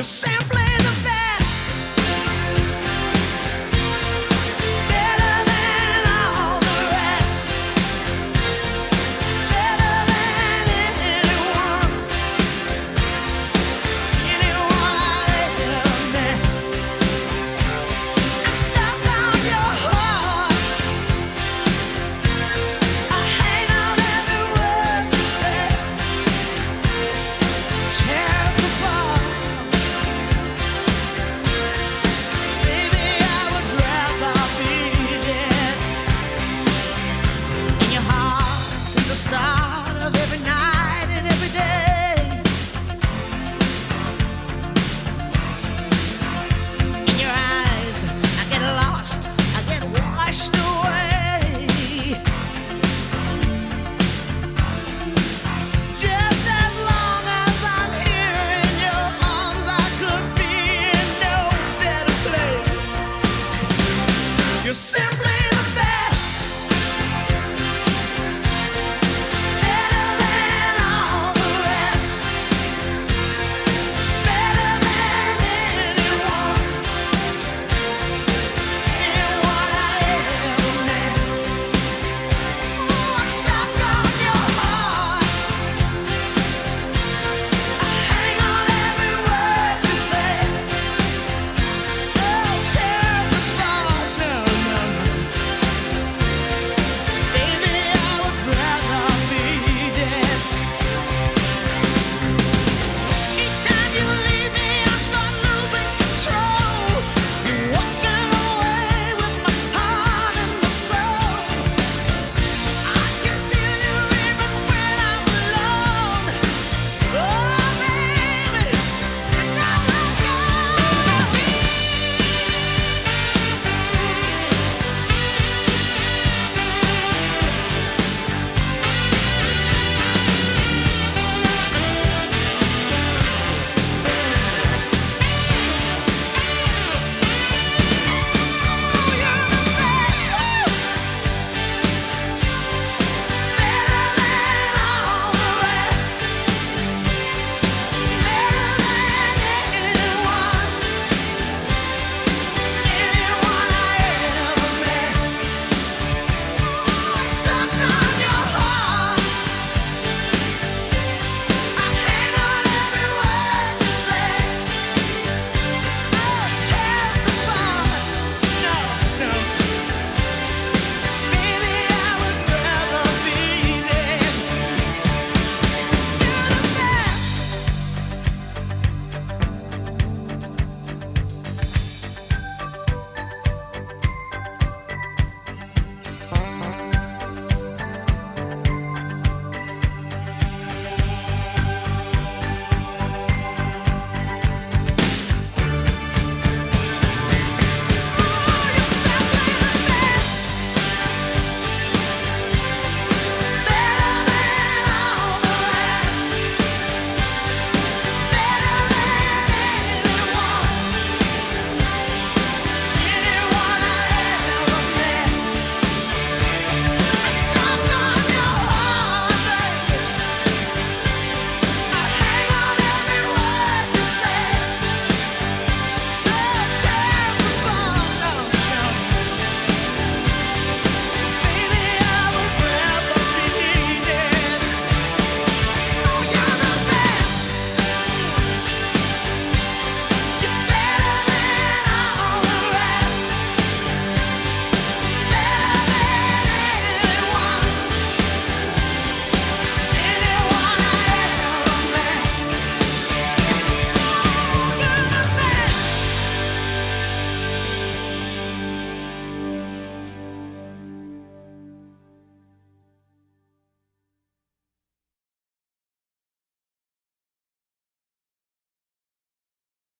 You simply